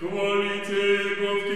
qualite